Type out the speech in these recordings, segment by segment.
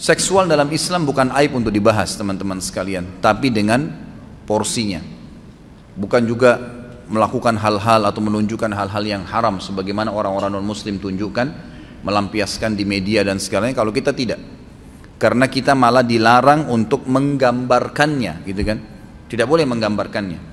Seksual dalam Islam bukan aib untuk dibahas teman-teman sekalian, tapi dengan porsinya. Bukan juga melakukan hal-hal atau menunjukkan hal-hal yang haram sebagaimana orang-orang non-muslim tunjukkan, melampiaskan di media dan segalanya kalau kita tidak. Karena kita malah dilarang untuk menggambarkannya, gitu kan? Tidak boleh menggambarkannya.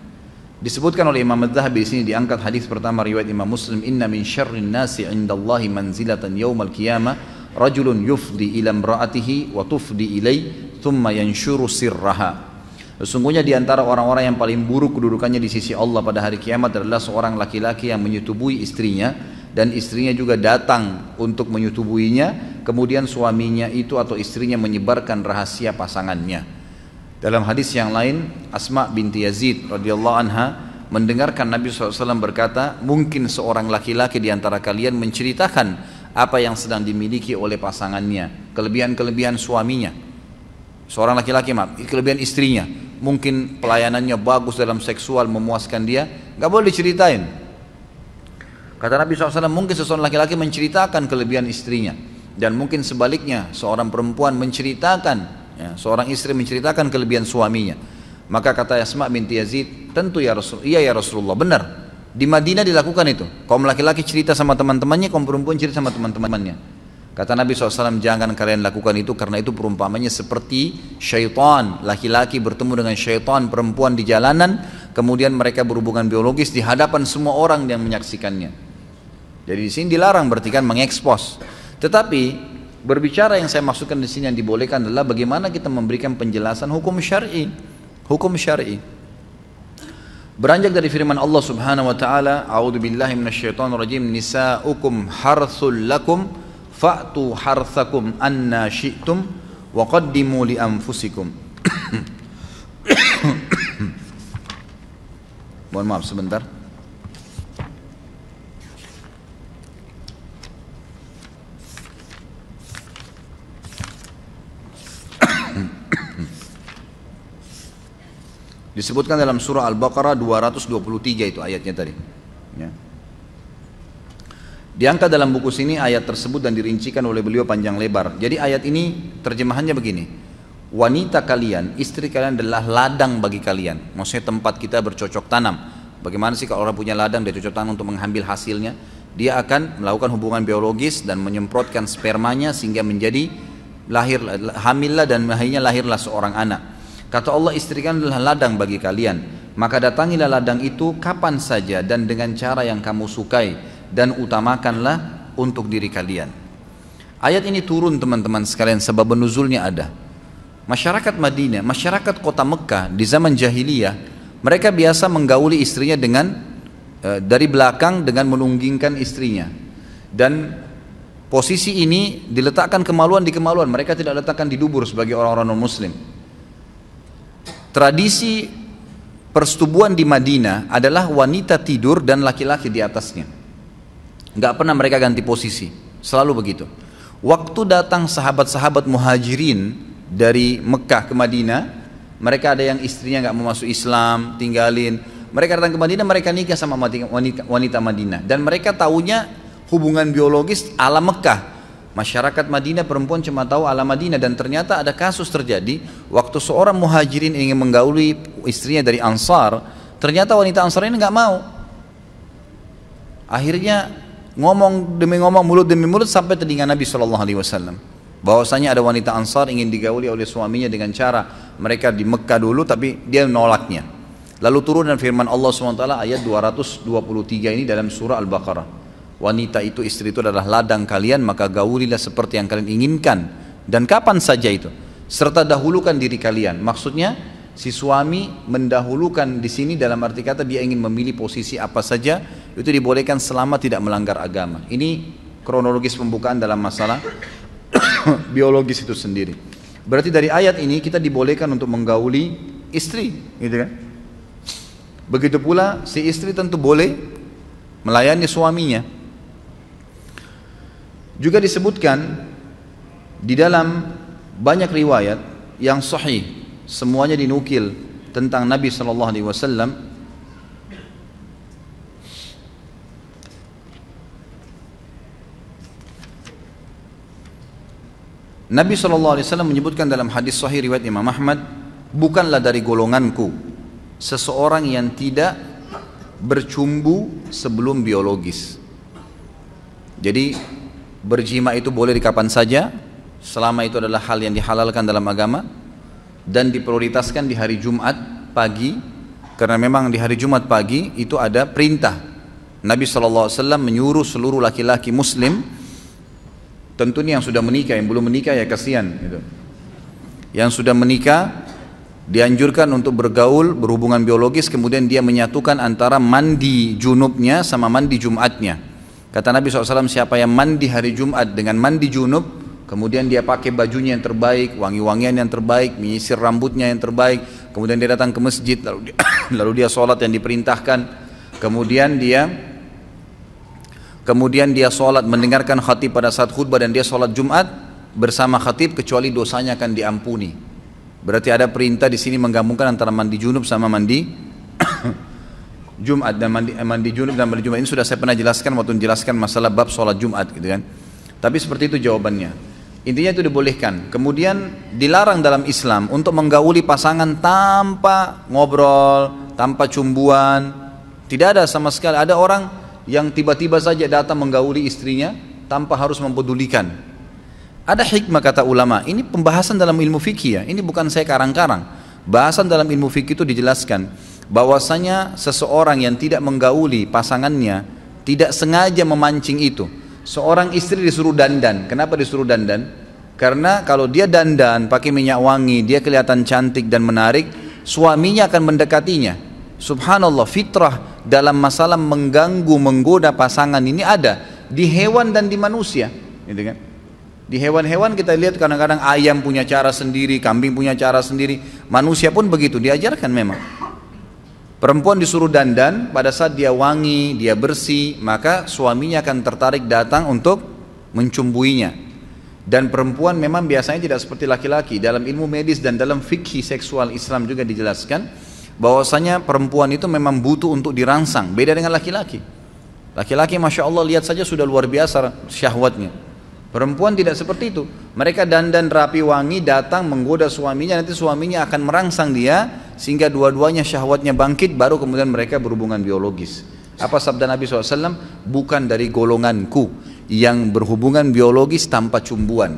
Disebutkan oleh Imam Az-Zahabi di sini diangkat hadis pertama riwayat Imam Muslim, "Inna min syarrin nasi 'indallahi manzilatan yaumal qiyamah rajulun yufdi ila imra'atihi wa tufdi ilai thumma yanshuru sirraha. Sesungguhnya di antara orang-orang yang paling buruk kedudukannya di sisi Allah pada hari kiamat adalah seorang laki-laki yang menyetubui istrinya dan istrinya juga datang untuk menyetubuinya kemudian suaminya itu atau istrinya menyebarkan rahasia pasangannya dalam hadis yang lain Asma binti Yazid radhiyallahu anha mendengarkan Nabi SAW berkata mungkin seorang laki-laki di antara kalian menceritakan apa yang sedang dimiliki oleh pasangannya, kelebihan-kelebihan suaminya. Seorang laki-laki maaf, kelebihan istrinya, mungkin pelayanannya bagus dalam seksual memuaskan dia, nggak boleh diceritain. Kata Nabi SAW, mungkin seseorang laki-laki menceritakan kelebihan istrinya, dan mungkin sebaliknya seorang perempuan menceritakan, ya, seorang istri menceritakan kelebihan suaminya. Maka kata Asma binti Yazid, tentu ya Rasul, iya ya Rasulullah, benar. Di Madinah dilakukan itu. Kaum laki-laki cerita sama teman-temannya, kaum perempuan cerita sama teman-temannya. Kata Nabi SAW, jangan kalian lakukan itu karena itu perumpamannya seperti syaitan. Laki-laki bertemu dengan syaitan perempuan di jalanan, kemudian mereka berhubungan biologis di hadapan semua orang yang menyaksikannya. Jadi di sini dilarang berarti kan mengekspos. Tetapi berbicara yang saya maksudkan di sini yang dibolehkan adalah bagaimana kita memberikan penjelasan hukum syar'i. Hukum syar'i. Beranjak dari firman Allah Subhanahu wa taala, "A'udzu billahi minasyaitonir rajim. Nisa'ukum harthul lakum fa'tu harthakum anna syi'tum wa qaddimu li anfusikum." Mohon maaf sebentar. Disebutkan dalam surah Al-Baqarah 223 itu ayatnya tadi. Ya. Diangkat dalam buku sini ayat tersebut dan dirincikan oleh beliau panjang lebar. Jadi ayat ini terjemahannya begini. Wanita kalian, istri kalian adalah ladang bagi kalian. Maksudnya tempat kita bercocok tanam. Bagaimana sih kalau orang punya ladang dia cocok tanam untuk mengambil hasilnya? Dia akan melakukan hubungan biologis dan menyemprotkan spermanya sehingga menjadi lahir hamillah dan akhirnya lahirlah seorang anak. Kata Allah istrikan adalah ladang bagi kalian. Maka datangilah ladang itu kapan saja dan dengan cara yang kamu sukai dan utamakanlah untuk diri kalian. Ayat ini turun teman-teman sekalian sebab nuzulnya ada. Masyarakat Madinah, masyarakat kota Mekah di zaman jahiliyah, mereka biasa menggauli istrinya dengan e, dari belakang dengan menunggingkan istrinya. Dan posisi ini diletakkan kemaluan di kemaluan, mereka tidak letakkan di dubur sebagai orang-orang non-muslim. Tradisi persetubuhan di Madinah adalah wanita tidur dan laki-laki di atasnya. Gak pernah mereka ganti posisi, selalu begitu. Waktu datang sahabat-sahabat muhajirin dari Mekah ke Madinah, mereka ada yang istrinya gak mau masuk Islam, tinggalin. Mereka datang ke Madinah, mereka nikah sama wanita, wanita Madinah. Dan mereka tahunya hubungan biologis ala Mekah Masyarakat Madinah perempuan cuma tahu ala Madinah dan ternyata ada kasus terjadi waktu seorang muhajirin ingin menggauli istrinya dari Ansar, ternyata wanita Ansar ini nggak mau. Akhirnya ngomong demi ngomong mulut demi mulut sampai telinga Nabi Shallallahu Alaihi Wasallam bahwasanya ada wanita Ansar ingin digauli oleh suaminya dengan cara mereka di Mekah dulu tapi dia menolaknya. Lalu turun dan firman Allah SWT ayat 223 ini dalam surah Al-Baqarah wanita itu istri itu adalah ladang kalian maka gaulilah seperti yang kalian inginkan. Dan kapan saja itu. Serta dahulukan diri kalian. Maksudnya si suami mendahulukan di sini dalam arti kata dia ingin memilih posisi apa saja itu dibolehkan selama tidak melanggar agama. Ini kronologis pembukaan dalam masalah biologis itu sendiri. Berarti dari ayat ini kita dibolehkan untuk menggauli istri gitu kan? Begitu pula si istri tentu boleh melayani suaminya juga disebutkan di dalam banyak riwayat yang sahih semuanya dinukil tentang Nabi sallallahu alaihi wasallam Nabi sallallahu alaihi wasallam menyebutkan dalam hadis sahih riwayat Imam Ahmad bukanlah dari golonganku seseorang yang tidak bercumbu sebelum biologis. Jadi berjima itu boleh di kapan saja, selama itu adalah hal yang dihalalkan dalam agama dan diprioritaskan di hari Jumat pagi karena memang di hari Jumat pagi itu ada perintah Nabi SAW menyuruh seluruh laki-laki muslim tentunya yang sudah menikah, yang belum menikah ya kasihan gitu. yang sudah menikah dianjurkan untuk bergaul berhubungan biologis kemudian dia menyatukan antara mandi junubnya sama mandi Jumatnya kata Nabi SAW siapa yang mandi hari Jumat dengan mandi junub Kemudian dia pakai bajunya yang terbaik, wangi-wangian yang terbaik, menyisir rambutnya yang terbaik. Kemudian dia datang ke masjid, lalu dia, lalu dia sholat yang diperintahkan. Kemudian dia kemudian dia sholat mendengarkan khatib pada saat khutbah dan dia sholat Jumat bersama khatib kecuali dosanya akan diampuni. Berarti ada perintah di sini menggabungkan antara mandi junub sama mandi Jumat dan mandi, mandi junub dan mandi Jumat ini sudah saya pernah jelaskan waktu menjelaskan masalah bab sholat Jumat gitu kan. Tapi seperti itu jawabannya. Intinya itu dibolehkan. Kemudian dilarang dalam Islam untuk menggauli pasangan tanpa ngobrol, tanpa cumbuan. Tidak ada sama sekali. Ada orang yang tiba-tiba saja datang menggauli istrinya tanpa harus mempedulikan. Ada hikmah kata ulama. Ini pembahasan dalam ilmu fikih ya. Ini bukan saya karang-karang. Bahasan dalam ilmu fikih itu dijelaskan bahwasanya seseorang yang tidak menggauli pasangannya tidak sengaja memancing itu Seorang istri disuruh dandan. Kenapa disuruh dandan? Karena kalau dia dandan pakai minyak wangi, dia kelihatan cantik dan menarik, suaminya akan mendekatinya. Subhanallah, fitrah dalam masalah mengganggu, menggoda pasangan ini ada di hewan dan di manusia, gitu kan? Di hewan-hewan kita lihat kadang-kadang ayam punya cara sendiri, kambing punya cara sendiri, manusia pun begitu, diajarkan memang. Perempuan disuruh dandan pada saat dia wangi, dia bersih, maka suaminya akan tertarik datang untuk mencumbuinya. Dan perempuan memang biasanya tidak seperti laki-laki. Dalam ilmu medis dan dalam fikih seksual Islam juga dijelaskan bahwasanya perempuan itu memang butuh untuk dirangsang, beda dengan laki-laki. Laki-laki masya Allah lihat saja sudah luar biasa syahwatnya. Perempuan tidak seperti itu. Mereka dandan rapi wangi datang menggoda suaminya, nanti suaminya akan merangsang dia sehingga dua-duanya syahwatnya bangkit baru kemudian mereka berhubungan biologis. Apa sabda Nabi SAW? Bukan dari golonganku yang berhubungan biologis tanpa cumbuan.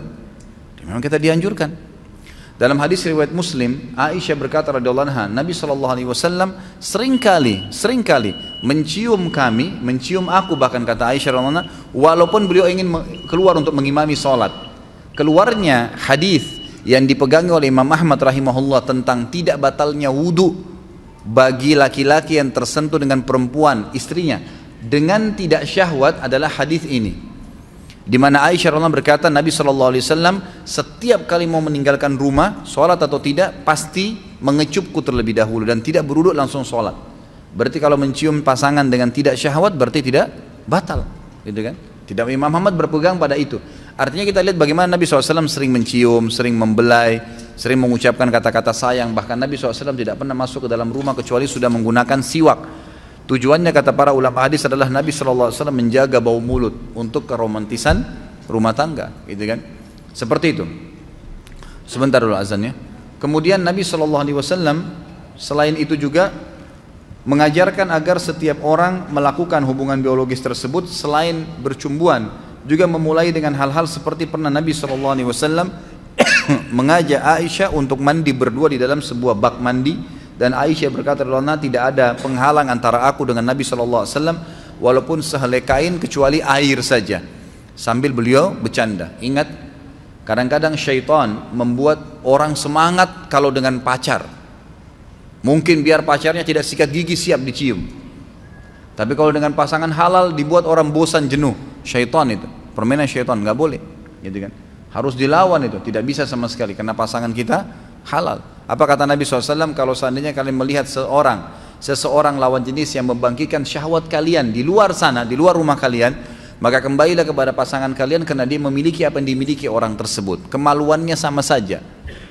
Memang kita dianjurkan dalam hadis riwayat Muslim Aisyah berkata radhiyallahu anha Nabi sallallahu alaihi wasallam sering kali sering kali mencium kami mencium aku bahkan kata Aisyah radhiyallahu anha walaupun beliau ingin keluar untuk mengimami salat keluarnya hadis yang dipegangi oleh Imam Ahmad rahimahullah tentang tidak batalnya wudhu bagi laki-laki yang tersentuh dengan perempuan istrinya dengan tidak syahwat adalah hadis ini di mana Aisyah radhiallahu berkata Nabi Shallallahu Alaihi Wasallam setiap kali mau meninggalkan rumah sholat atau tidak pasti mengecupku terlebih dahulu dan tidak beruduk langsung sholat berarti kalau mencium pasangan dengan tidak syahwat berarti tidak batal gitu kan tidak Imam Muhammad berpegang pada itu. Artinya kita lihat bagaimana Nabi SAW sering mencium, sering membelai, sering mengucapkan kata-kata sayang. Bahkan Nabi SAW tidak pernah masuk ke dalam rumah kecuali sudah menggunakan siwak. Tujuannya kata para ulama hadis adalah Nabi SAW menjaga bau mulut untuk keromantisan rumah tangga, gitu kan? Seperti itu. Sebentar dulu azannya. Kemudian Nabi SAW selain itu juga mengajarkan agar setiap orang melakukan hubungan biologis tersebut selain bercumbuan juga memulai dengan hal-hal seperti pernah Nabi SAW mengajak Aisyah untuk mandi berdua di dalam sebuah bak mandi dan Aisyah berkata Allah tidak ada penghalang antara aku dengan Nabi SAW walaupun sehelai kain kecuali air saja. Sambil beliau bercanda. Ingat kadang-kadang syaitan membuat orang semangat kalau dengan pacar. Mungkin biar pacarnya tidak sikat gigi siap dicium. Tapi kalau dengan pasangan halal dibuat orang bosan jenuh, syaitan itu, permainan syaitan nggak boleh, gitu kan? Harus dilawan itu, tidak bisa sama sekali karena pasangan kita halal. Apa kata Nabi SAW kalau seandainya kalian melihat seorang seseorang lawan jenis yang membangkitkan syahwat kalian di luar sana, di luar rumah kalian, maka kembalilah kepada pasangan kalian karena dia memiliki apa yang dimiliki orang tersebut. Kemaluannya sama saja.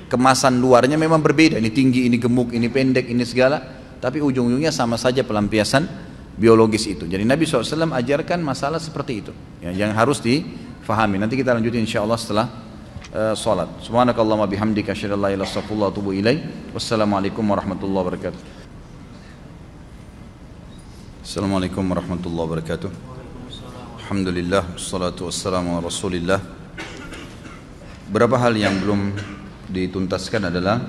Kemasan luarnya memang berbeda. Ini tinggi ini gemuk ini pendek ini segala. Tapi ujung-ujungnya sama saja pelampiasan biologis itu. Jadi Nabi SAW ajarkan masalah seperti itu. Ya, yang harus difahami. Nanti kita lanjutin insya Allah setelah uh, salat. Subhanakallahumma bihamdika asyhadu an la ilaha illa Wassalamualaikum warahmatullahi wabarakatuh. Assalamualaikum warahmatullahi wabarakatuh. Alhamdulillah wassalatu wassalamu ala Rasulillah. Berapa hal yang belum dituntaskan adalah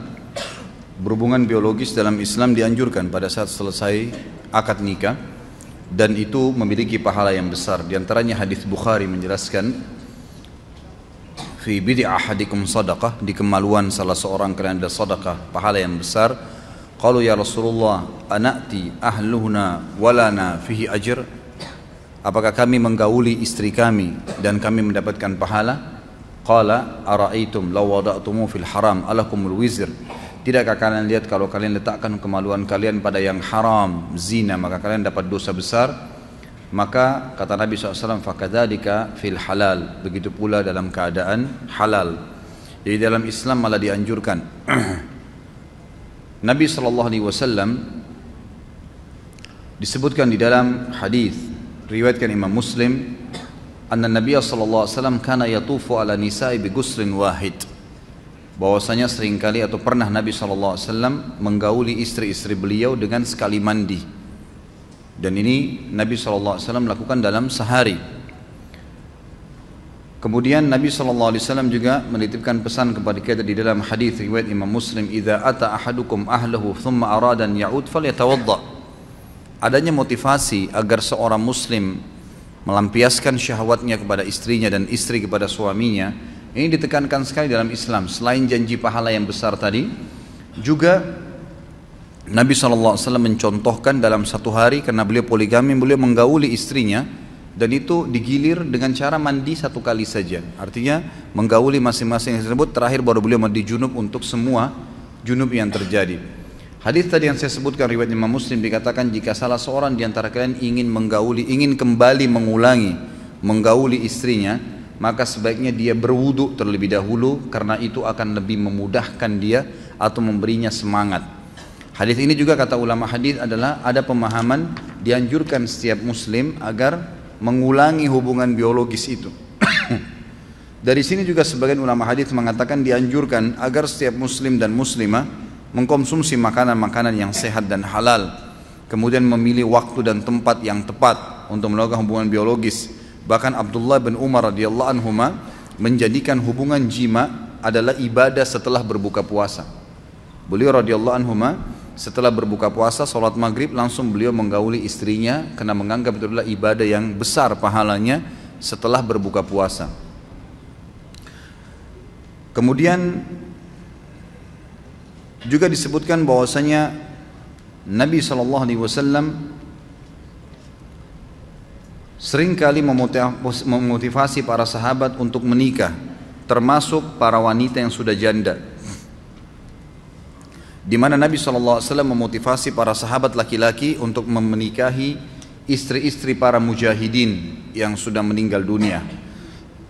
berhubungan biologis dalam Islam dianjurkan pada saat selesai akad nikah dan itu memiliki pahala yang besar. Di antaranya hadis Bukhari menjelaskan fi bidi ahadikum sadaqah di kemaluan salah seorang kalian ada sadaqah pahala yang besar. Qalu ya Rasulullah anati ahluhuna walana fihi ajr Apakah kami menggauli istri kami dan kami mendapatkan pahala? Qala ara'aitum law wada'tumu fil haram alakumul wizr. Tidakkah kalian lihat kalau kalian letakkan kemaluan kalian pada yang haram, zina, maka kalian dapat dosa besar? Maka kata Nabi SAW, fakadhalika fil halal. Begitu pula dalam keadaan halal. Jadi dalam Islam malah dianjurkan. Nabi SAW disebutkan di dalam hadis riwayatkan Imam Muslim anna Nabi wasallam kana yatufu ala nisa'i bi guslin wahid bahwasanya sering kali atau pernah Nabi wasallam menggauli istri-istri beliau dengan sekali mandi dan ini Nabi wasallam lakukan dalam sehari Kemudian Nabi SAW juga menitipkan pesan kepada kita di dalam hadis riwayat Imam Muslim, "Idza ata ahadukum ahlahu thumma arada an ya'ud falyatawadda." Adanya motivasi agar seorang muslim melampiaskan syahwatnya kepada istrinya dan istri kepada suaminya ini ditekankan sekali dalam Islam selain janji pahala yang besar tadi juga Nabi SAW mencontohkan dalam satu hari karena beliau poligami beliau menggauli istrinya dan itu digilir dengan cara mandi satu kali saja artinya menggauli masing-masing tersebut terakhir baru beliau mandi junub untuk semua junub yang terjadi Hadis tadi yang saya sebutkan riwayat Imam Muslim dikatakan jika salah seorang di antara kalian ingin menggauli, ingin kembali mengulangi menggauli istrinya, maka sebaiknya dia berwudu terlebih dahulu karena itu akan lebih memudahkan dia atau memberinya semangat. Hadis ini juga kata ulama hadis adalah ada pemahaman dianjurkan setiap muslim agar mengulangi hubungan biologis itu. Dari sini juga sebagian ulama hadis mengatakan dianjurkan agar setiap muslim dan muslimah mengkonsumsi makanan-makanan yang sehat dan halal, kemudian memilih waktu dan tempat yang tepat untuk melakukan hubungan biologis. Bahkan Abdullah bin Umar radhiyallahu anhu menjadikan hubungan jima adalah ibadah setelah berbuka puasa. Beliau radhiyallahu anhu setelah berbuka puasa salat maghrib langsung beliau menggauli istrinya karena menganggap itu adalah ibadah yang besar pahalanya setelah berbuka puasa. Kemudian juga disebutkan bahwasanya Nabi Shallallahu Alaihi Wasallam sering kali memotivasi para sahabat untuk menikah, termasuk para wanita yang sudah janda. Di mana Nabi Wasallam memotivasi para sahabat laki-laki untuk menikahi istri-istri para mujahidin yang sudah meninggal dunia,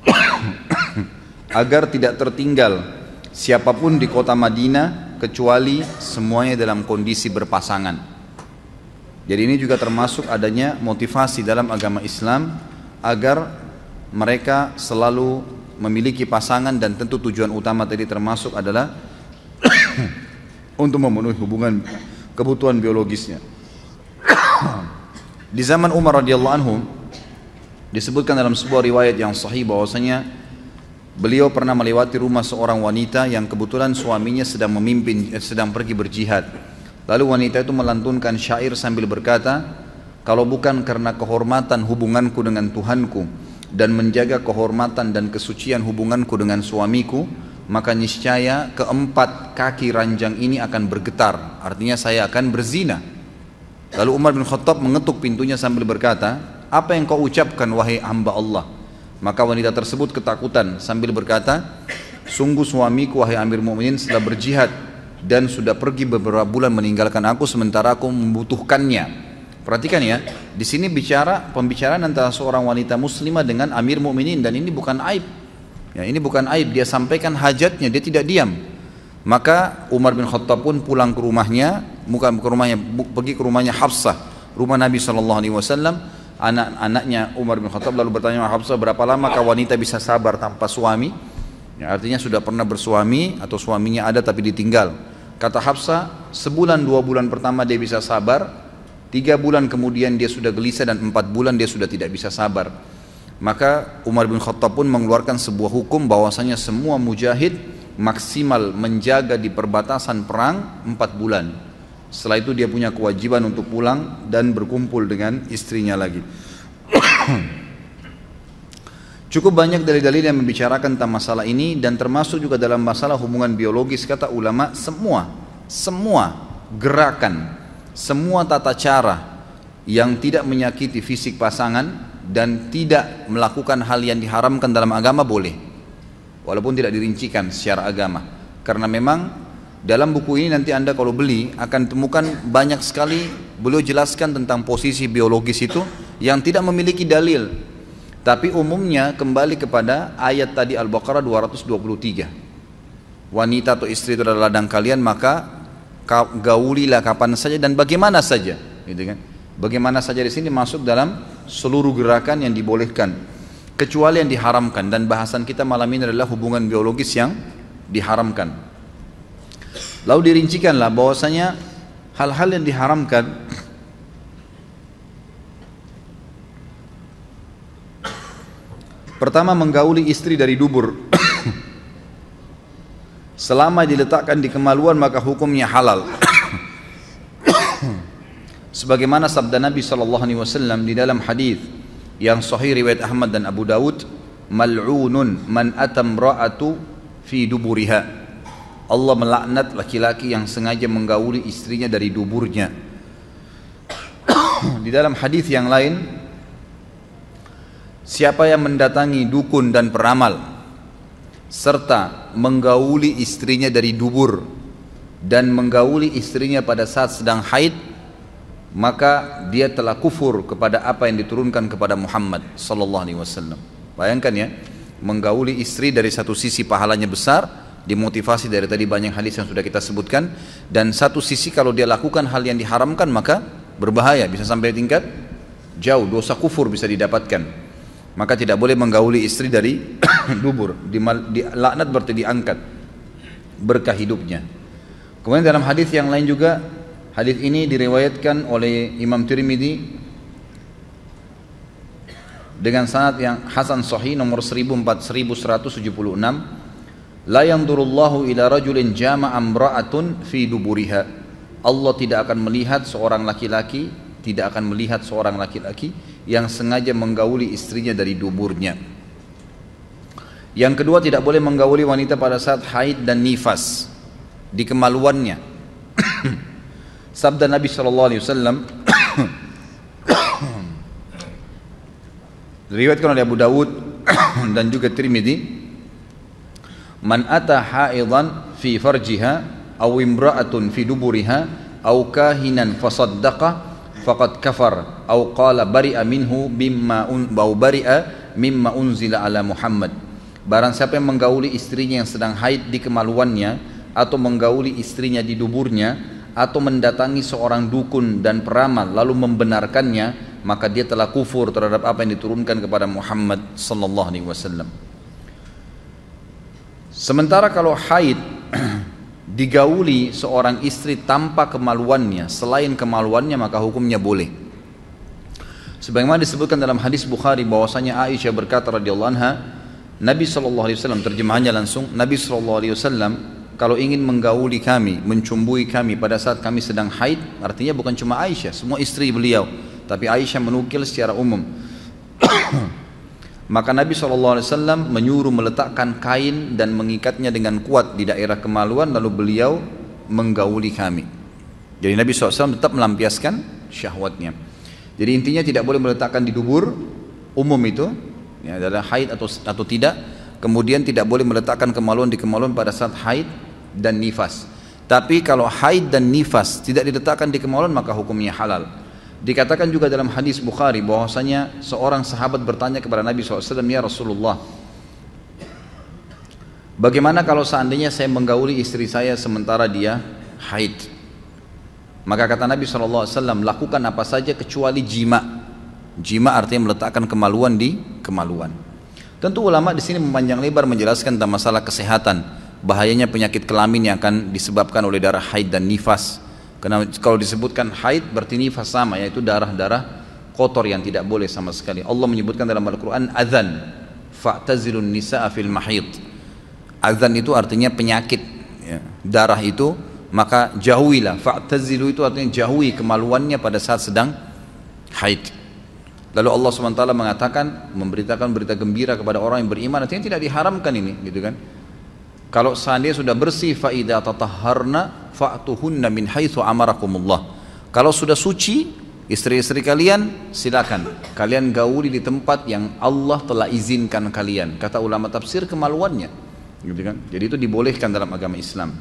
agar tidak tertinggal siapa pun di kota Madinah kecuali semuanya dalam kondisi berpasangan. Jadi ini juga termasuk adanya motivasi dalam agama Islam agar mereka selalu memiliki pasangan dan tentu tujuan utama tadi termasuk adalah untuk memenuhi hubungan kebutuhan biologisnya. Di zaman Umar radhiyallahu anhu disebutkan dalam sebuah riwayat yang sahih bahwasanya Beliau pernah melewati rumah seorang wanita yang kebetulan suaminya sedang memimpin, eh, sedang pergi berjihad. Lalu wanita itu melantunkan syair sambil berkata, kalau bukan karena kehormatan hubunganku dengan Tuhanku dan menjaga kehormatan dan kesucian hubunganku dengan suamiku, maka niscaya keempat kaki ranjang ini akan bergetar. Artinya saya akan berzina. Lalu Umar bin Khattab mengetuk pintunya sambil berkata, apa yang kau ucapkan wahai hamba Allah? Maka wanita tersebut ketakutan sambil berkata, Sungguh suamiku wahai Amir Mu'minin setelah berjihad dan sudah pergi beberapa bulan meninggalkan aku sementara aku membutuhkannya. Perhatikan ya, di sini bicara pembicaraan antara seorang wanita muslimah dengan Amir Mu'minin dan ini bukan aib. Ya, ini bukan aib, dia sampaikan hajatnya, dia tidak diam. Maka Umar bin Khattab pun pulang ke rumahnya, bukan ke rumahnya, pergi ke rumahnya Hafsah, rumah Nabi Shallallahu Alaihi Wasallam anak-anaknya Umar bin Khattab lalu bertanya Hafsah berapa lama wanita bisa sabar tanpa suami Ya, artinya sudah pernah bersuami atau suaminya ada tapi ditinggal. Kata Hafsa, sebulan dua bulan pertama dia bisa sabar, tiga bulan kemudian dia sudah gelisah dan empat bulan dia sudah tidak bisa sabar. Maka Umar bin Khattab pun mengeluarkan sebuah hukum bahwasanya semua mujahid maksimal menjaga di perbatasan perang empat bulan. Setelah itu dia punya kewajiban untuk pulang dan berkumpul dengan istrinya lagi. Cukup banyak dalil-dalil yang membicarakan tentang masalah ini dan termasuk juga dalam masalah hubungan biologis kata ulama semua semua gerakan semua tata cara yang tidak menyakiti fisik pasangan dan tidak melakukan hal yang diharamkan dalam agama boleh walaupun tidak dirincikan secara agama karena memang dalam buku ini nanti anda kalau beli akan temukan banyak sekali beliau jelaskan tentang posisi biologis itu yang tidak memiliki dalil tapi umumnya kembali kepada ayat tadi Al-Baqarah 223. Wanita atau istri itu adalah ladang kalian maka gaulilah kapan saja dan bagaimana saja, gitu kan? Bagaimana saja di sini masuk dalam seluruh gerakan yang dibolehkan kecuali yang diharamkan dan bahasan kita malam ini adalah hubungan biologis yang diharamkan. Lalu dirincikanlah bahwasanya hal-hal yang diharamkan Pertama menggauli istri dari dubur. Selama diletakkan di kemaluan maka hukumnya halal. Sebagaimana sabda Nabi sallallahu alaihi wasallam di dalam hadis yang sahih riwayat Ahmad dan Abu Dawud, mal'unun man atam ra'atu fi duburiha. Allah melaknat laki-laki yang sengaja menggauli istrinya dari duburnya. di dalam hadis yang lain Siapa yang mendatangi dukun dan peramal serta menggauli istrinya dari dubur dan menggauli istrinya pada saat sedang haid maka dia telah kufur kepada apa yang diturunkan kepada Muhammad sallallahu alaihi wasallam. Bayangkan ya, menggauli istri dari satu sisi pahalanya besar, dimotivasi dari tadi banyak hadis yang sudah kita sebutkan dan satu sisi kalau dia lakukan hal yang diharamkan maka berbahaya bisa sampai tingkat jauh dosa kufur bisa didapatkan maka tidak boleh menggauli istri dari dubur di, di laknat berarti diangkat berkah hidupnya kemudian dalam hadis yang lain juga hadis ini diriwayatkan oleh Imam Tirmidzi dengan sanad yang hasan sahih nomor 1176 la yanzurullahu ila rajulin jama'a imra'atun fi duburiha Allah tidak akan melihat seorang laki-laki tidak akan melihat seorang laki-laki yang sengaja menggauli istrinya dari duburnya. Yang kedua tidak boleh menggauli wanita pada saat haid dan nifas di kemaluannya. Sabda Nabi Shallallahu Alaihi Wasallam diriwayatkan oleh Abu Dawud dan juga Tirmidzi Man ata haidan fi farjiha aw imra'atun fi duburiha aw kahinan fasaddaqa faqad kafar au qala bari'a minhu bimma un bau bari'a mimma unzila ala Muhammad. Barang siapa yang menggauli istrinya yang sedang haid di kemaluannya atau menggauli istrinya di duburnya atau mendatangi seorang dukun dan peramal lalu membenarkannya maka dia telah kufur terhadap apa yang diturunkan kepada Muhammad sallallahu alaihi wasallam. Sementara kalau haid digauli seorang istri tanpa kemaluannya selain kemaluannya maka hukumnya boleh. Sebagaimana disebutkan dalam hadis Bukhari bahwasanya Aisyah berkata radhiyallahu anha Nabi sallallahu alaihi wasallam terjemahannya langsung Nabi sallallahu alaihi wasallam kalau ingin menggauli kami mencumbui kami pada saat kami sedang haid artinya bukan cuma Aisyah semua istri beliau tapi Aisyah menukil secara umum Maka Nabi SAW menyuruh meletakkan kain dan mengikatnya dengan kuat di daerah kemaluan lalu beliau menggauli kami. Jadi Nabi SAW tetap melampiaskan syahwatnya. Jadi intinya tidak boleh meletakkan di dubur umum itu, ya, adalah haid atau atau tidak. Kemudian tidak boleh meletakkan kemaluan di kemaluan pada saat haid dan nifas. Tapi kalau haid dan nifas tidak diletakkan di kemaluan maka hukumnya halal. Dikatakan juga dalam hadis Bukhari bahwasanya seorang sahabat bertanya kepada Nabi SAW, Ya Rasulullah, bagaimana kalau seandainya saya menggauli istri saya sementara dia haid? Maka kata Nabi SAW, lakukan apa saja kecuali jima. Jima artinya meletakkan kemaluan di kemaluan. Tentu ulama di sini memanjang lebar menjelaskan tentang masalah kesehatan, bahayanya penyakit kelamin yang akan disebabkan oleh darah haid dan nifas. Karena kalau disebutkan haid berarti nifas sama yaitu darah-darah kotor yang tidak boleh sama sekali. Allah menyebutkan dalam Al-Qur'an adzan fa'tazilun nisaa fil mahid. Adzan itu artinya penyakit ya. darah itu maka jauhilah fa'tazilu itu artinya jauhi kemaluannya pada saat sedang haid. Lalu Allah SWT mengatakan memberitakan berita gembira kepada orang yang beriman artinya tidak diharamkan ini gitu kan. Kalau seandainya sudah bersih faida tatahharna fa'tuhunna min haitsu amarakumullah. Kalau sudah suci istri-istri kalian silakan kalian gauli di tempat yang Allah telah izinkan kalian. Kata ulama tafsir kemaluannya. Gitu kan? Jadi itu dibolehkan dalam agama Islam.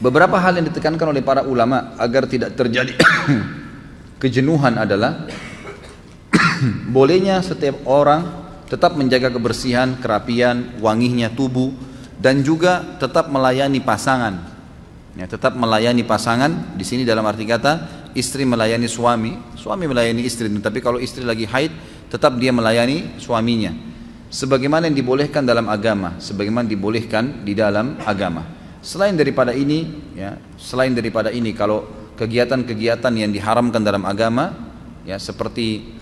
Beberapa hal yang ditekankan oleh para ulama agar tidak terjadi kejenuhan adalah bolehnya setiap orang tetap menjaga kebersihan, kerapian, wanginya tubuh dan juga tetap melayani pasangan. Ya, tetap melayani pasangan di sini dalam arti kata istri melayani suami, suami melayani istri. Tapi kalau istri lagi haid, tetap dia melayani suaminya. Sebagaimana yang dibolehkan dalam agama, sebagaimana dibolehkan di dalam agama. Selain daripada ini, ya, selain daripada ini, kalau kegiatan-kegiatan yang diharamkan dalam agama, ya seperti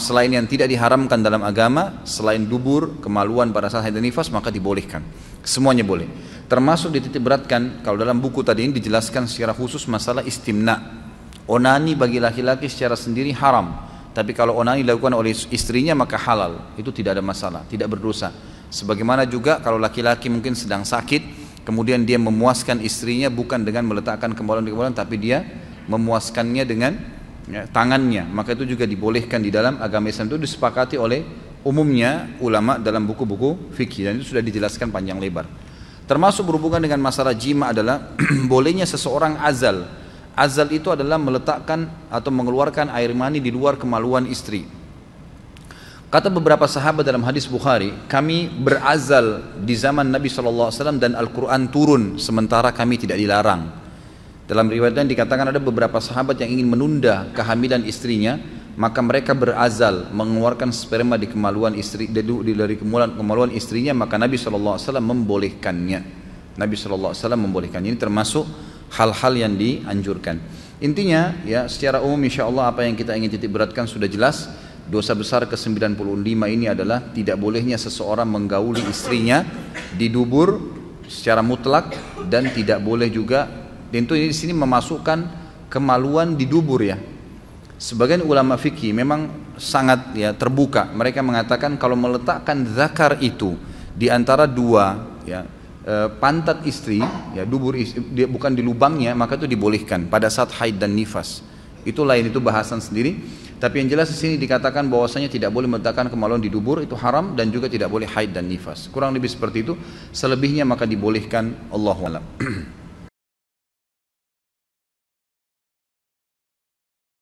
selain yang tidak diharamkan dalam agama, selain dubur, kemaluan pada saat haid nifas, maka dibolehkan. Semuanya boleh. Termasuk dititik beratkan kalau dalam buku tadi ini dijelaskan secara khusus masalah istimna. Onani bagi laki-laki secara sendiri haram. Tapi kalau onani dilakukan oleh istrinya maka halal. Itu tidak ada masalah, tidak berdosa. Sebagaimana juga kalau laki-laki mungkin sedang sakit, kemudian dia memuaskan istrinya bukan dengan meletakkan kemaluan-kemaluan, tapi dia memuaskannya dengan ya, tangannya. Maka itu juga dibolehkan di dalam agama Islam itu disepakati oleh umumnya ulama dalam buku-buku fikih dan itu sudah dijelaskan panjang lebar. Termasuk berhubungan dengan masalah jima adalah bolehnya seseorang azal. Azal itu adalah meletakkan atau mengeluarkan air mani di luar kemaluan istri. Kata beberapa sahabat dalam hadis Bukhari, kami berazal di zaman Nabi SAW dan Al-Quran turun sementara kami tidak dilarang. Dalam riwayat lain dikatakan ada beberapa sahabat yang ingin menunda kehamilan istrinya maka mereka berazal mengeluarkan sperma di kemaluan istri dari kemaluan, kemaluan istrinya maka Nabi SAW membolehkannya. Nabi SAW membolehkannya. Ini termasuk hal-hal yang dianjurkan. Intinya ya secara umum insya Allah apa yang kita ingin titik beratkan sudah jelas. Dosa besar ke-95 ini adalah tidak bolehnya seseorang menggauli istrinya di dubur secara mutlak dan tidak boleh juga tentu ini di sini memasukkan kemaluan di dubur ya Sebagian ulama fikih memang sangat ya terbuka. Mereka mengatakan kalau meletakkan zakar itu di antara dua ya e, pantat istri ya dubur istri, bukan di lubangnya maka itu dibolehkan pada saat haid dan nifas. Itu lain itu bahasan sendiri. Tapi yang jelas di sini dikatakan bahwasanya tidak boleh meletakkan kemaluan di dubur itu haram dan juga tidak boleh haid dan nifas. Kurang lebih seperti itu. Selebihnya maka dibolehkan Allah